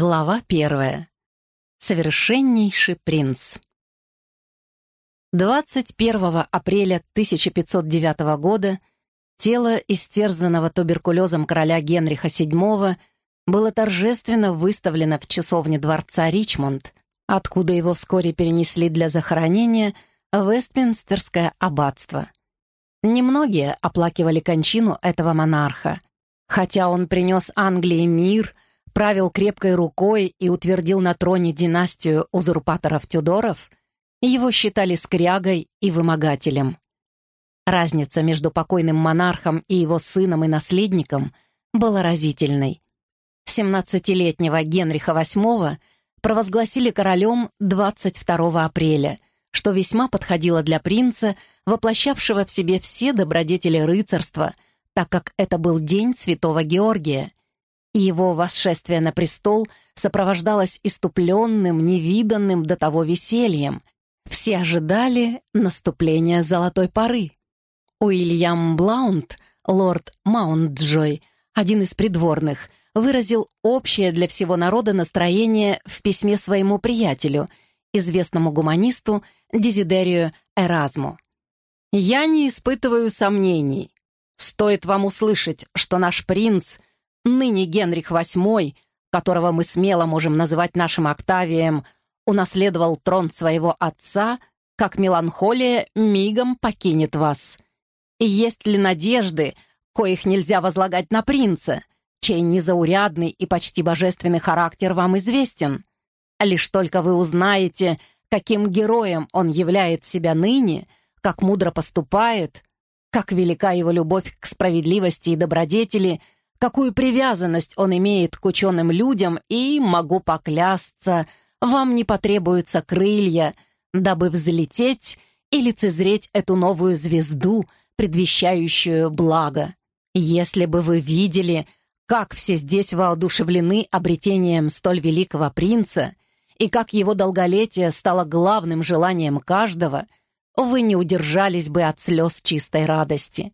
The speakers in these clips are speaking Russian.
Глава первая. Совершеннейший принц. 21 апреля 1509 года тело истерзанного туберкулезом короля Генриха VII было торжественно выставлено в часовне дворца Ричмонд, откуда его вскоре перенесли для захоронения в Вестминстерское аббатство. Немногие оплакивали кончину этого монарха, хотя он принес Англии мир, правил крепкой рукой и утвердил на троне династию узурпаторов Тюдоров, его считали скрягой и вымогателем. Разница между покойным монархом и его сыном и наследником была разительной. 17-летнего Генриха VIII провозгласили королем 22 апреля, что весьма подходило для принца, воплощавшего в себе все добродетели рыцарства, так как это был день святого Георгия. И его восшествие на престол сопровождалось иступленным, невиданным до того весельем. Все ожидали наступления золотой поры. Уильям Блаунт, лорд Маунтджой, один из придворных, выразил общее для всего народа настроение в письме своему приятелю, известному гуманисту Дезидерию Эразму. «Я не испытываю сомнений. Стоит вам услышать, что наш принц, ныне Генрих VIII, которого мы смело можем называть нашим Октавием, унаследовал трон своего отца, как меланхолия мигом покинет вас. И есть ли надежды, коих нельзя возлагать на принца?» чей незаурядный и почти божественный характер вам известен. Лишь только вы узнаете, каким героем он являет себя ныне, как мудро поступает, как велика его любовь к справедливости и добродетели, какую привязанность он имеет к ученым людям, и, могу поклясться, вам не потребуются крылья, дабы взлететь и лицезреть эту новую звезду, предвещающую благо. Если бы вы видели, как все здесь воодушевлены обретением столь великого принца и как его долголетие стало главным желанием каждого, вы не удержались бы от слез чистой радости.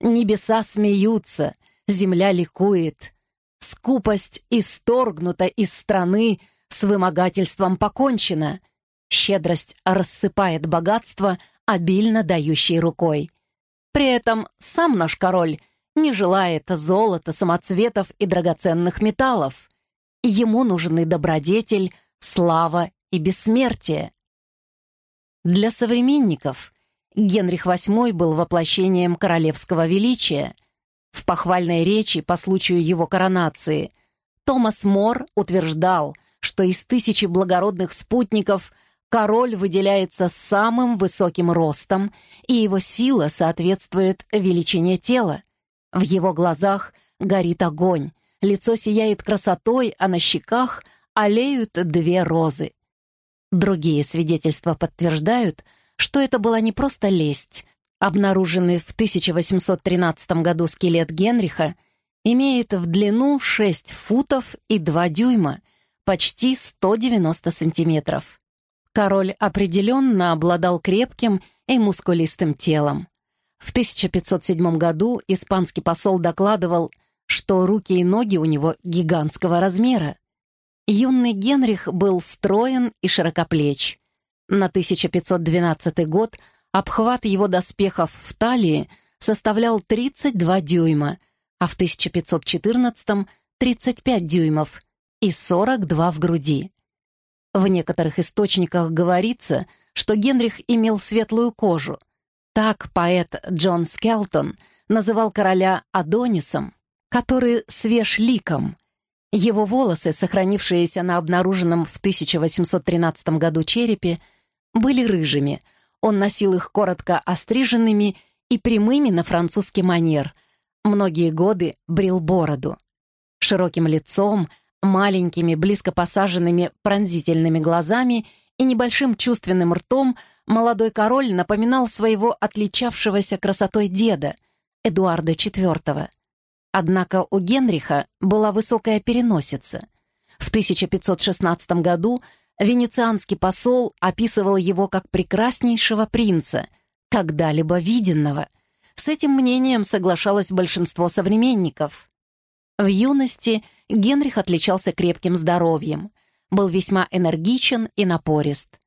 Небеса смеются, земля ликует. Скупость исторгнута из страны, с вымогательством покончена. Щедрость рассыпает богатство, обильно дающей рукой. При этом сам наш король — не желает золота, самоцветов и драгоценных металлов. Ему нужны добродетель, слава и бессмертие. Для современников Генрих VIII был воплощением королевского величия. В похвальной речи по случаю его коронации Томас Мор утверждал, что из тысячи благородных спутников король выделяется самым высоким ростом, и его сила соответствует величине тела. В его глазах горит огонь, лицо сияет красотой, а на щеках олеют две розы. Другие свидетельства подтверждают, что это была не просто лесть. Обнаруженный в 1813 году скелет Генриха имеет в длину 6 футов и 2 дюйма, почти 190 сантиметров. Король определенно обладал крепким и мускулистым телом. В 1507 году испанский посол докладывал, что руки и ноги у него гигантского размера. Юный Генрих был строен и широкоплеч. На 1512 год обхват его доспехов в талии составлял 32 дюйма, а в 1514 — 35 дюймов и 42 в груди. В некоторых источниках говорится, что Генрих имел светлую кожу — так поэт Джон Скелтон называл короля Адонисом, который свеж ликом. Его волосы, сохранившиеся на обнаруженном в 1813 году черепе, были рыжими. Он носил их коротко остриженными и прямыми на французский манер. Многие годы брил бороду. Широким лицом, маленькими, близко посаженными пронзительными глазами и небольшим чувственным ртом – молодой король напоминал своего отличавшегося красотой деда, Эдуарда IV. Однако у Генриха была высокая переносица. В 1516 году венецианский посол описывал его как прекраснейшего принца, когда-либо виденного. С этим мнением соглашалось большинство современников. В юности Генрих отличался крепким здоровьем, был весьма энергичен и напорист.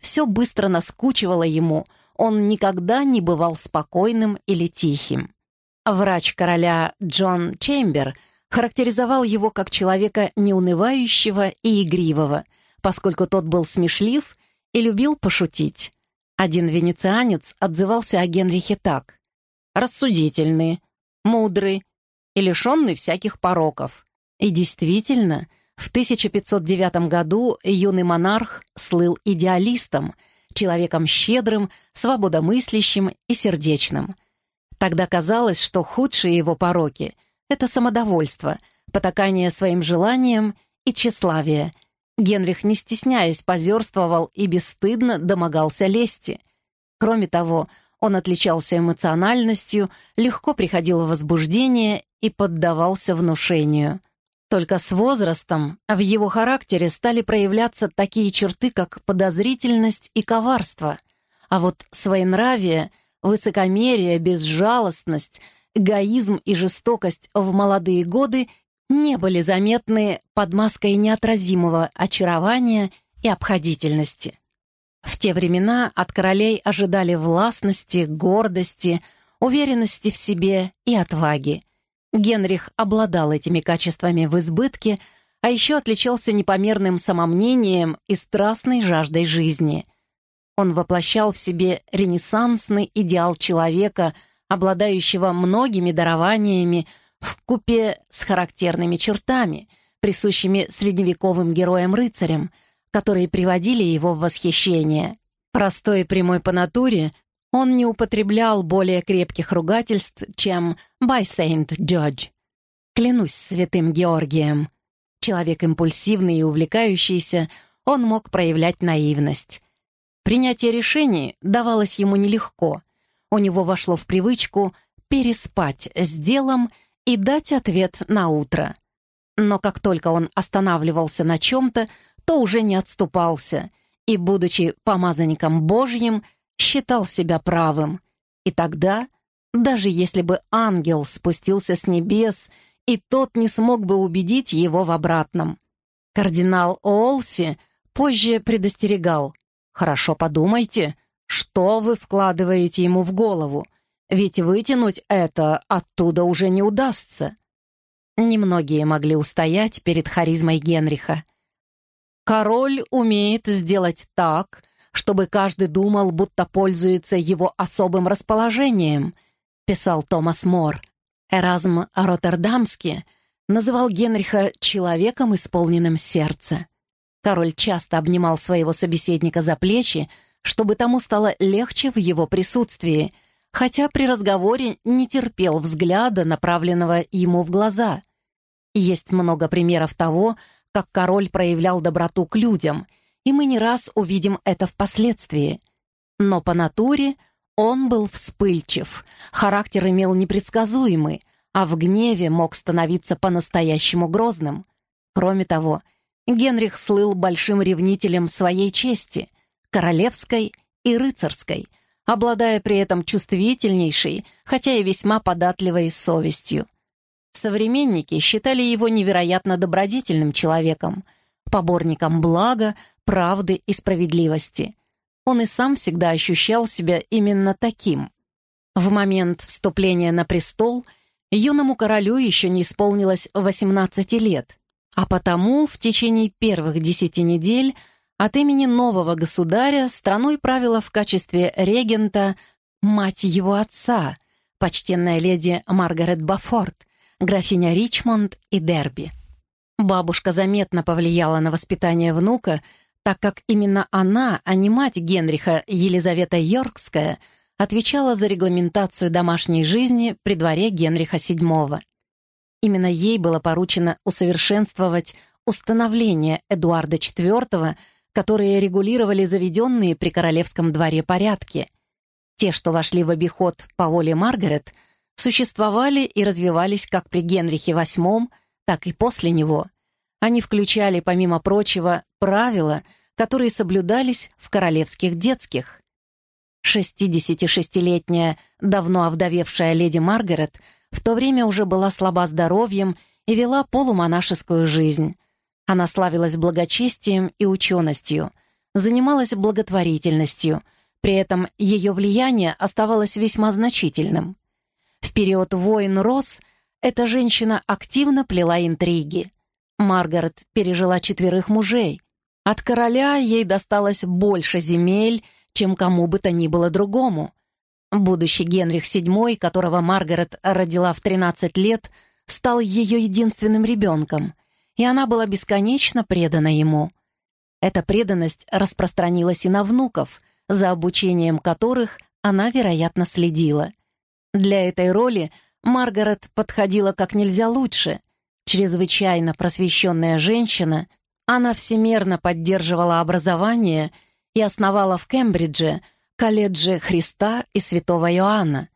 Все быстро наскучивало ему, он никогда не бывал спокойным или тихим. Врач короля Джон Чембер характеризовал его как человека неунывающего и игривого, поскольку тот был смешлив и любил пошутить. Один венецианец отзывался о Генрихе так. «Рассудительный, мудрый и лишенный всяких пороков». И действительно, в 1509 году юный монарх слыл идеалистом, человеком щедрым, свободомыслящим и сердечным. Тогда казалось, что худшие его пороки — это самодовольство, потакание своим желаниям и тщеславие. Генрих, не стесняясь, позерствовал и бесстыдно домогался лести. Кроме того, он отличался эмоциональностью, легко приходил в возбуждение и поддавался внушению — только с возрастом в его характере стали проявляться такие черты, как подозрительность и коварство, а вот своенравие, высокомерие, безжалостность, эгоизм и жестокость в молодые годы не были заметны под маской неотразимого очарования и обходительности. В те времена от королей ожидали властности, гордости, уверенности в себе и отваги. Генрих обладал этими качествами в избытке, а еще отличался непомерным самомнением и страстной жаждой жизни. Он воплощал в себе ренессансный идеал человека, обладающего многими дарованиями, в купе с характерными чертами, присущими средневековым героям-рыцарям, которые приводили его в восхищение. Простой и прямой по натуре, он не употреблял более крепких ругательств, чем «by Saint George». Клянусь святым Георгием. Человек импульсивный и увлекающийся, он мог проявлять наивность. Принятие решений давалось ему нелегко. У него вошло в привычку переспать с делом и дать ответ на утро. Но как только он останавливался на чем-то, то уже не отступался, и, будучи помазанником Божьим, считал себя правым. И тогда, даже если бы ангел спустился с небес, и тот не смог бы убедить его в обратном. Кардинал Олси позже предостерегал. «Хорошо подумайте, что вы вкладываете ему в голову, ведь вытянуть это оттуда уже не удастся». Немногие могли устоять перед харизмой Генриха. Король умеет сделать так, чтобы каждый думал, будто пользуется его особым расположением», — писал Томас Мор. Эразм Роттердамский называл Генриха «человеком, исполненным сердца». Король часто обнимал своего собеседника за плечи, чтобы тому стало легче в его присутствии, хотя при разговоре не терпел взгляда, направленного ему в глаза. Есть много примеров того, как король проявлял доброту к людям — и мы не раз увидим это впоследствии. Но по натуре он был вспыльчив, характер имел непредсказуемый, а в гневе мог становиться по-настоящему грозным. Кроме того, Генрих слыл большим ревнителем своей чести, королевской и рыцарской, обладая при этом чувствительнейшей, хотя и весьма податливой совестью. Современники считали его невероятно добродетельным человеком, поборником блага, правды и справедливости. Он и сам всегда ощущал себя именно таким. В момент вступления на престол юному королю еще не исполнилось 18 лет, а потому в течение первых десяти недель от имени нового государя страной правила в качестве регента мать его отца, почтенная леди Маргарет Бафорд, графиня Ричмонд и Дерби. Бабушка заметно повлияла на воспитание внука, так как именно она, а не мать Генриха Елизавета Йоркская, отвечала за регламентацию домашней жизни при дворе Генриха VII. Именно ей было поручено усовершенствовать установления Эдуарда IV, которые регулировали заведенные при королевском дворе порядки. Те, что вошли в обиход по воле Маргарет, существовали и развивались как при Генрихе VIII, так и после него. Они включали, помимо прочего, правила, которые соблюдались в королевских детских. 66-летняя, давно овдовевшая леди Маргарет в то время уже была слаба здоровьем и вела полумонашескую жизнь. Она славилась благочестием и ученостью, занималась благотворительностью, при этом ее влияние оставалось весьма значительным. В период войн Рос эта женщина активно плела интриги. Маргарет пережила четверых мужей. От короля ей досталось больше земель, чем кому бы то ни было другому. Будущий Генрих VII, которого Маргарет родила в 13 лет, стал ее единственным ребенком, и она была бесконечно предана ему. Эта преданность распространилась и на внуков, за обучением которых она, вероятно, следила. Для этой роли Маргарет подходила как нельзя лучше. Чрезвычайно просвещенная женщина, она всемерно поддерживала образование и основала в Кембридже колледже Христа и Святого Иоанна.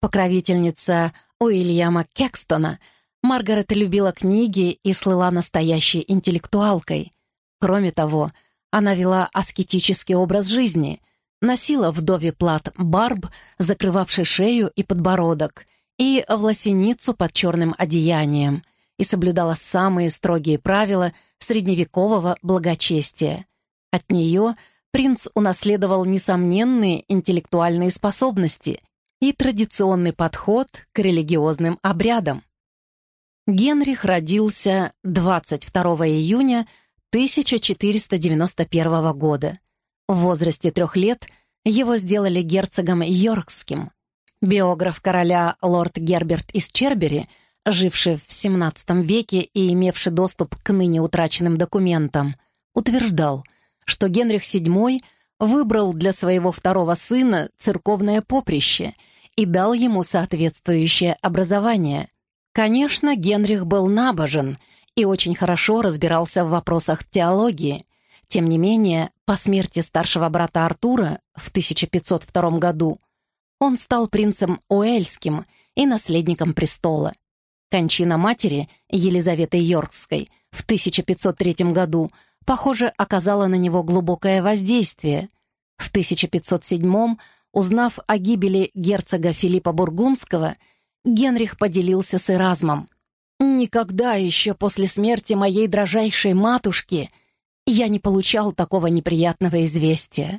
Покровительница Уильяма Кекстона, Маргарет любила книги и слыла настоящей интеллектуалкой. Кроме того, она вела аскетический образ жизни, носила вдове плат барб, закрывавший шею и подбородок, и власеницу под черным одеянием, и соблюдала самые строгие правила средневекового благочестия. От нее принц унаследовал несомненные интеллектуальные способности и традиционный подход к религиозным обрядам. Генрих родился 22 июня 1491 года. В возрасте трех лет его сделали герцогом Йоркским. Биограф короля лорд Герберт из Чербери, живший в XVII веке и имевший доступ к ныне утраченным документам, утверждал, что Генрих VII выбрал для своего второго сына церковное поприще и дал ему соответствующее образование. Конечно, Генрих был набожен и очень хорошо разбирался в вопросах теологии. Тем не менее, по смерти старшего брата Артура в 1502 году он стал принцем Уэльским и наследником престола. Кончина матери, Елизаветы Йоркской, в 1503 году, похоже, оказала на него глубокое воздействие. В 1507 узнав о гибели герцога Филиппа Бургундского, Генрих поделился с Эразмом. Никогда еще после смерти моей дрожайшей матушки я не получал такого неприятного известия.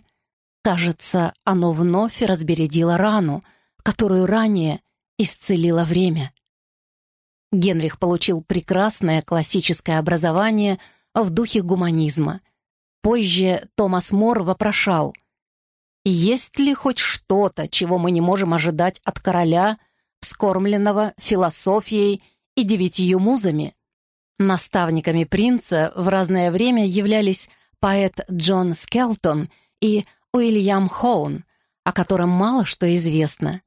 Кажется, оно вновь разбередило рану, которую ранее исцелило время. Генрих получил прекрасное классическое образование в духе гуманизма. Позже Томас Мор вопрошал, «Есть ли хоть что-то, чего мы не можем ожидать от короля, вскормленного философией и девятью музами. Наставниками принца в разное время являлись поэт Джон Скелтон и Уильям Хоун, о котором мало что известно.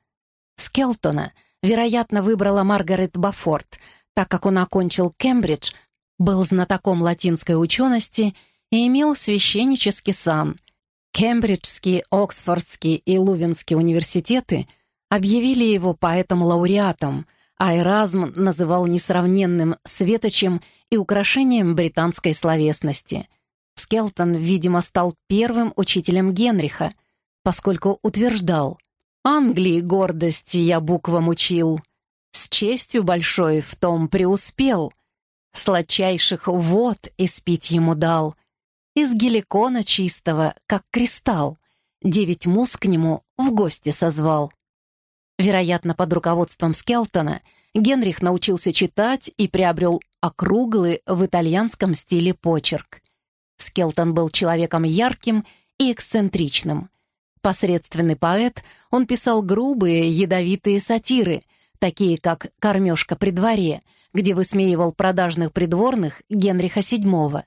Скелтона, вероятно, выбрала Маргарет Бафорт, так как он окончил Кембридж, был знатоком латинской учености и имел священнический сан. Кембриджский, Оксфордский и Лувинский университеты объявили его поэтом-лауреатом — а Эразм называл несравненным светочем и украшением британской словесности. Скелтон, видимо, стал первым учителем Генриха, поскольку утверждал «Англии гордости я буквам учил, с честью большой в том преуспел, сладчайших вод испить ему дал, из геликона чистого, как кристалл, девять муз к нему в гости созвал». Вероятно, под руководством Скелтона Генрих научился читать и приобрел округлый в итальянском стиле почерк. Скелтон был человеком ярким и эксцентричным. Посредственный поэт, он писал грубые, ядовитые сатиры, такие как «Кормежка при дворе», где высмеивал продажных придворных Генриха VII.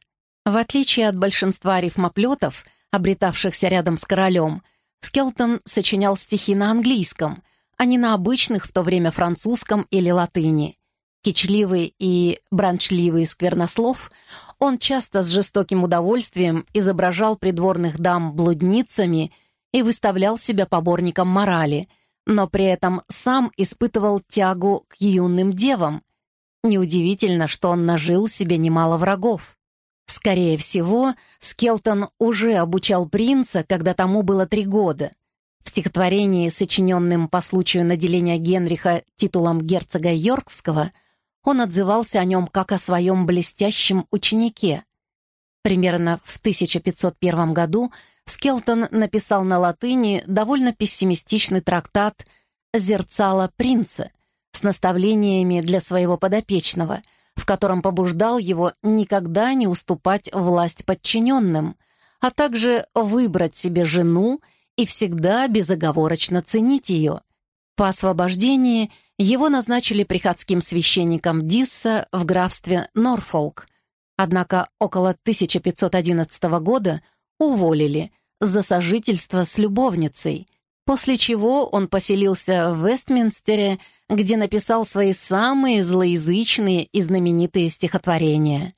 В отличие от большинства рифмоплетов, обретавшихся рядом с королем, Скелтон сочинял стихи на английском — а не на обычных в то время французском или латыни. Кичливый и бранчливый сквернослов, он часто с жестоким удовольствием изображал придворных дам блудницами и выставлял себя поборником морали, но при этом сам испытывал тягу к юным девам. Неудивительно, что он нажил себе немало врагов. Скорее всего, Скелтон уже обучал принца, когда тому было три года — в стихотворении, сочиненном по случаю наделения Генриха титулом герцога Йоркского, он отзывался о нем как о своем блестящем ученике. Примерно в 1501 году Скелтон написал на латыни довольно пессимистичный трактат «Зерцало принца» с наставлениями для своего подопечного, в котором побуждал его никогда не уступать власть подчиненным, а также выбрать себе жену и всегда безоговорочно ценить ее. По освобождении его назначили приходским священником Дисса в графстве Норфолк, однако около 1511 года уволили за сожительство с любовницей, после чего он поселился в Вестминстере, где написал свои самые злоязычные и знаменитые стихотворения.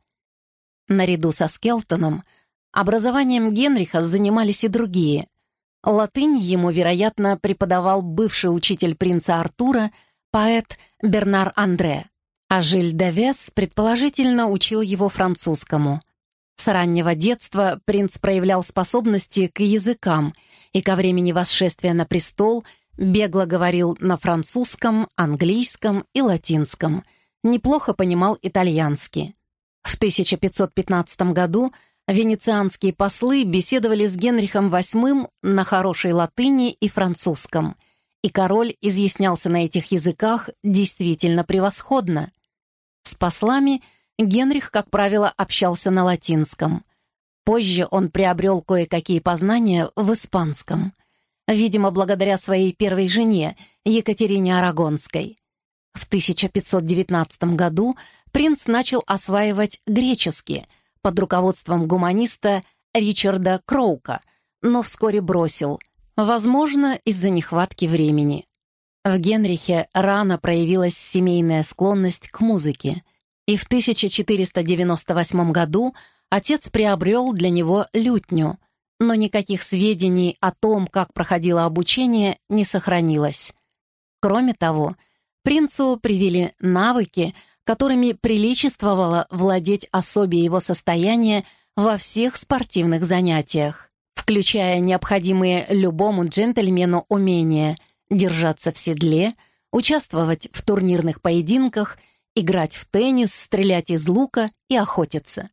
Наряду со Скелтоном образованием Генриха занимались и другие. Латынь ему, вероятно, преподавал бывший учитель принца Артура, поэт Бернар Андре, а Жиль де Вес, предположительно, учил его французскому. С раннего детства принц проявлял способности к языкам и ко времени восшествия на престол бегло говорил на французском, английском и латинском, неплохо понимал итальянский. В 1515 году венецианские послы беседовали с Генрихом VIII на хорошей латыни и французском, и король изъяснялся на этих языках действительно превосходно. С послами – Генрих, как правило, общался на латинском. Позже он приобрел кое-какие познания в испанском. Видимо, благодаря своей первой жене, Екатерине Арагонской. В 1519 году принц начал осваивать греческий под руководством гуманиста Ричарда Кроука, но вскоре бросил, возможно, из-за нехватки времени. В Генрихе рано проявилась семейная склонность к музыке — и в 1498 году отец приобрел для него лютню, но никаких сведений о том, как проходило обучение, не сохранилось. Кроме того, принцу привили навыки, которыми приличествовало владеть особе его состояния во всех спортивных занятиях, включая необходимые любому джентльмену умения держаться в седле, участвовать в турнирных поединках играть в теннис, стрелять из лука и охотиться.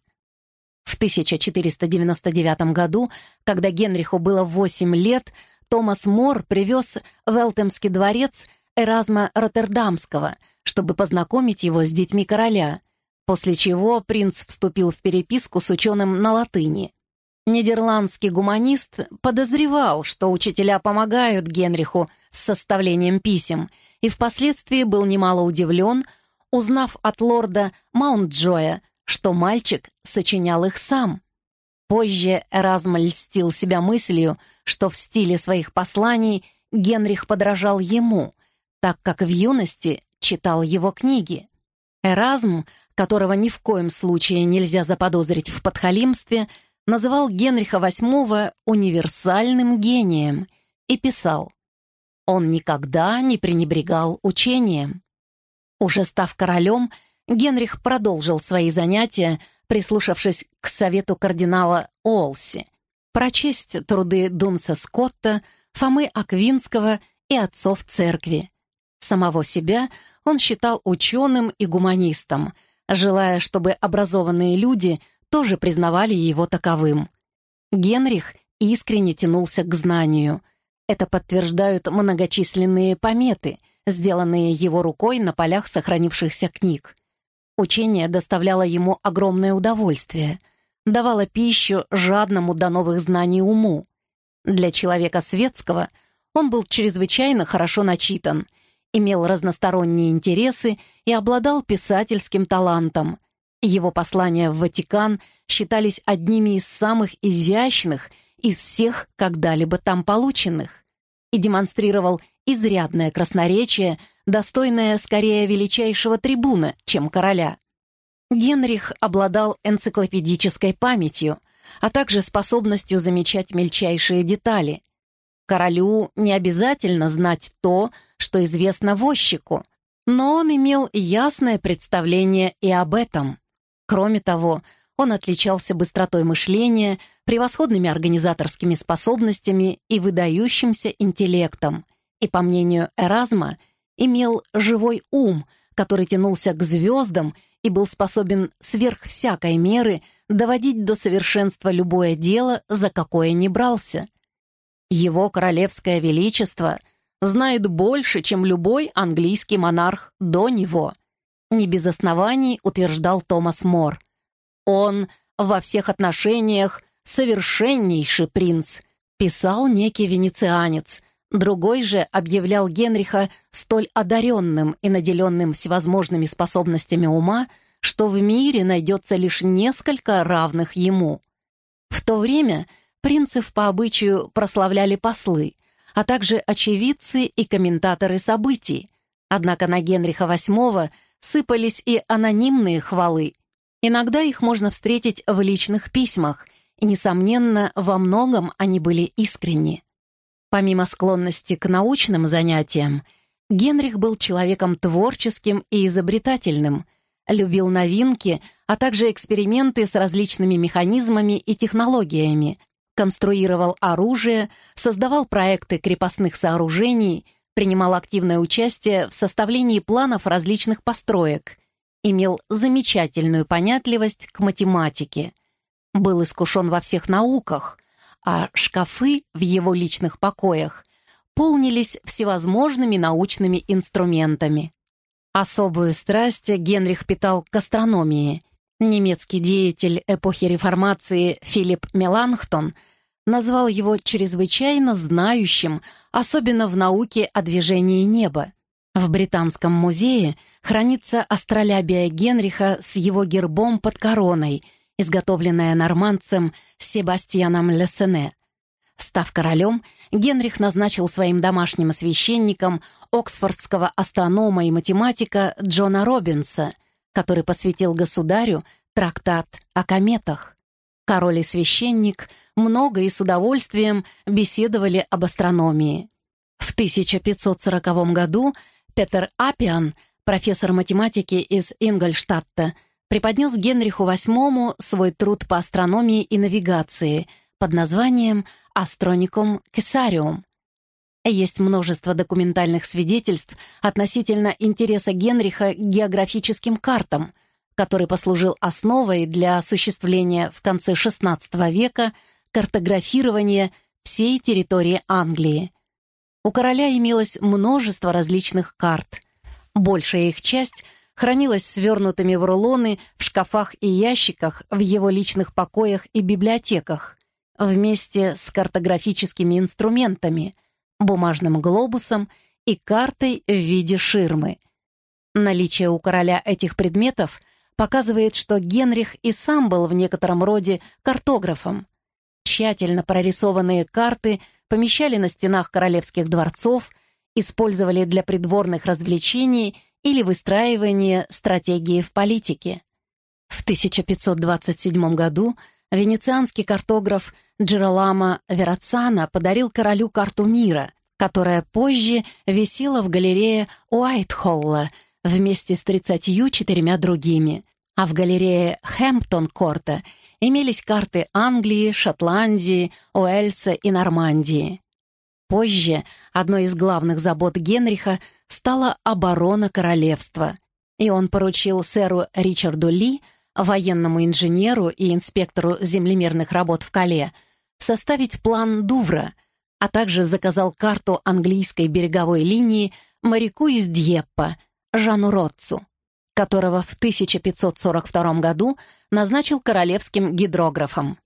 В 1499 году, когда Генриху было 8 лет, Томас Мор привез в Элтемский дворец Эразма Роттердамского, чтобы познакомить его с детьми короля, после чего принц вступил в переписку с ученым на латыни. Нидерландский гуманист подозревал, что учителя помогают Генриху с составлением писем, и впоследствии был немало удивлен, узнав от лорда Маунтджоя, что мальчик сочинял их сам. Позже Эразм льстил себя мыслью, что в стиле своих посланий Генрих подражал ему, так как в юности читал его книги. Эразм, которого ни в коем случае нельзя заподозрить в подхалимстве, называл Генриха VIII универсальным гением и писал «Он никогда не пренебрегал учением». Уже став королем, Генрих продолжил свои занятия, прислушавшись к совету кардинала Олси, прочесть труды Дунса Скотта, Фомы Аквинского и отцов церкви. Самого себя он считал ученым и гуманистом, желая, чтобы образованные люди тоже признавали его таковым. Генрих искренне тянулся к знанию. Это подтверждают многочисленные пометы — сделанные его рукой на полях сохранившихся книг. Учение доставляло ему огромное удовольствие, давало пищу жадному до новых знаний уму. Для человека светского он был чрезвычайно хорошо начитан, имел разносторонние интересы и обладал писательским талантом. Его послания в Ватикан считались одними из самых изящных из всех когда-либо там полученных и демонстрировал изрядное красноречие, достойное скорее величайшего трибуна, чем короля. Генрих обладал энциклопедической памятью, а также способностью замечать мельчайшие детали. Королю не обязательно знать то, что известно возчику, но он имел ясное представление и об этом. Кроме того, он отличался быстротой мышления, превосходными организаторскими способностями и выдающимся интеллектом, и, по мнению Эразма, имел живой ум, который тянулся к звездам и был способен сверх всякой меры доводить до совершенства любое дело, за какое не брался. Его королевское величество знает больше, чем любой английский монарх до него. Не без оснований утверждал Томас Мор. Он во всех отношениях совершеннейший принц, писал некий венецианец. Другой же объявлял Генриха столь одаренным и наделенным всевозможными способностями ума, что в мире найдется лишь несколько равных ему. В то время принцев по обычаю прославляли послы, а также очевидцы и комментаторы событий. Однако на Генриха VIII сыпались и анонимные хвалы. Иногда их можно встретить в личных письмах, и, несомненно, во многом они были искренни. Помимо склонности к научным занятиям, Генрих был человеком творческим и изобретательным, любил новинки, а также эксперименты с различными механизмами и технологиями, конструировал оружие, создавал проекты крепостных сооружений, принимал активное участие в составлении планов различных построек, имел замечательную понятливость к математике, был искушен во всех науках, а шкафы в его личных покоях полнились всевозможными научными инструментами. Особую страсть Генрих питал к астрономии. Немецкий деятель эпохи реформации Филипп Меланхтон назвал его чрезвычайно знающим, особенно в науке о движении неба. В Британском музее хранится астролябия Генриха с его гербом под короной, изготовленная нормандцем Себастьяном Лессене. Став королем, Генрих назначил своим домашним священником оксфордского астронома и математика Джона Робинса, который посвятил государю трактат о кометах. Король и священник много и с удовольствием беседовали об астрономии. В 1540 году Петер Апиан, профессор математики из Ингольштадта, преподнес Генриху VIII свой труд по астрономии и навигации под названием «Астроникум Кесариум». Есть множество документальных свидетельств относительно интереса Генриха к географическим картам, который послужил основой для осуществления в конце XVI века картографирования всей территории Англии. У короля имелось множество различных карт. Большая их часть — хранилась свернутыми в рулоны в шкафах и ящиках в его личных покоях и библиотеках, вместе с картографическими инструментами, бумажным глобусом и картой в виде ширмы. Наличие у короля этих предметов показывает, что Генрих и сам был в некотором роде картографом. Тщательно прорисованные карты помещали на стенах королевских дворцов, использовали для придворных развлечений или выстраивание стратегии в политике. В 1527 году венецианский картограф Джеролама Верацана подарил королю карту мира, которая позже висела в галерее Уайтхолла вместе с 34 другими, а в галерее Хэмптон-Корта имелись карты Англии, Шотландии, Уэльса и Нормандии. Позже одной из главных забот Генриха стала оборона королевства, и он поручил сэру Ричарду Ли, военному инженеру и инспектору землемерных работ в Кале, составить план Дувра, а также заказал карту английской береговой линии моряку из Дьеппа, Жану Ротцу, которого в 1542 году назначил королевским гидрографом.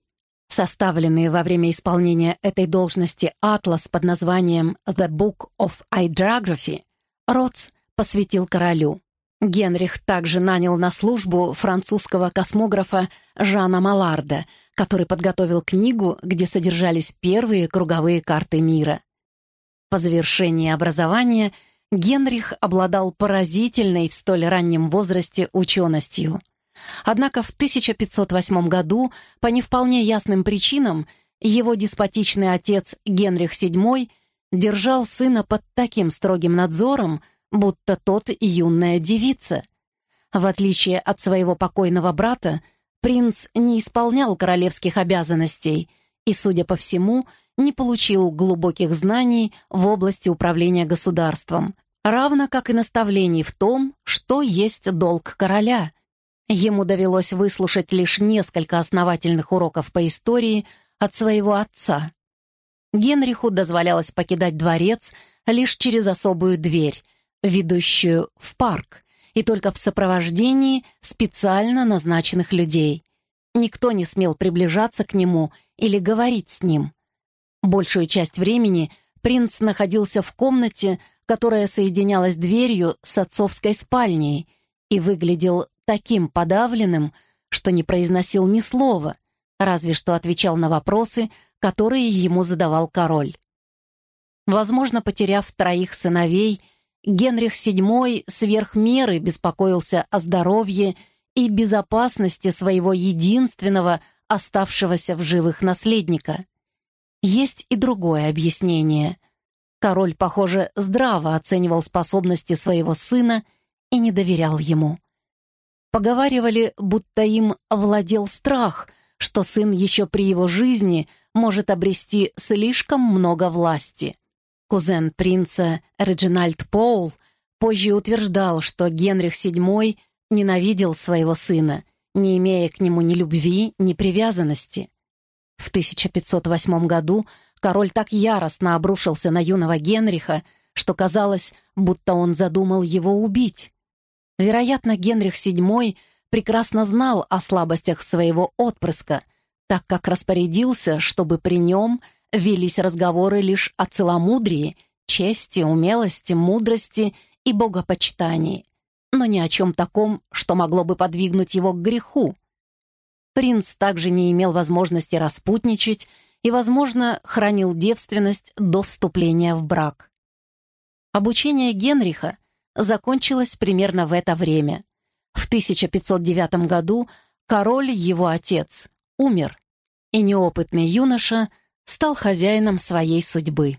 Составленный во время исполнения этой должности атлас под названием «The Book of Hydrography» Ротс посвятил королю. Генрих также нанял на службу французского космографа Жана Маларда, который подготовил книгу, где содержались первые круговые карты мира. По завершении образования Генрих обладал поразительной в столь раннем возрасте ученостью — Однако в 1508 году, по не вполне ясным причинам, его деспотичный отец Генрих VII держал сына под таким строгим надзором, будто тот юная девица. В отличие от своего покойного брата, принц не исполнял королевских обязанностей и, судя по всему, не получил глубоких знаний в области управления государством, равно как и наставлений в том, что есть долг короля. Ему довелось выслушать лишь несколько основательных уроков по истории от своего отца. Генриху дозволялось покидать дворец лишь через особую дверь, ведущую в парк, и только в сопровождении специально назначенных людей. Никто не смел приближаться к нему или говорить с ним. Большую часть времени принц находился в комнате, которая соединялась дверью с отцовской спальней, и выглядел таким подавленным, что не произносил ни слова, разве что отвечал на вопросы, которые ему задавал король. Возможно, потеряв троих сыновей, Генрих VII сверх меры беспокоился о здоровье и безопасности своего единственного оставшегося в живых наследника. Есть и другое объяснение. Король, похоже, здраво оценивал способности своего сына и не доверял ему. Поговаривали, будто им овладел страх, что сын еще при его жизни может обрести слишком много власти. Кузен принца Реджинальд Поул позже утверждал, что Генрих VII ненавидел своего сына, не имея к нему ни любви, ни привязанности. В 1508 году король так яростно обрушился на юного Генриха, что казалось, будто он задумал его убить. Вероятно, Генрих VII прекрасно знал о слабостях своего отпрыска, так как распорядился, чтобы при нем велись разговоры лишь о целомудрии, чести, умелости, мудрости и богопочитании, но ни о чем таком, что могло бы подвигнуть его к греху. Принц также не имел возможности распутничать и, возможно, хранил девственность до вступления в брак. Обучение Генриха закончилось примерно в это время. В 1509 году король, его отец, умер, и неопытный юноша стал хозяином своей судьбы.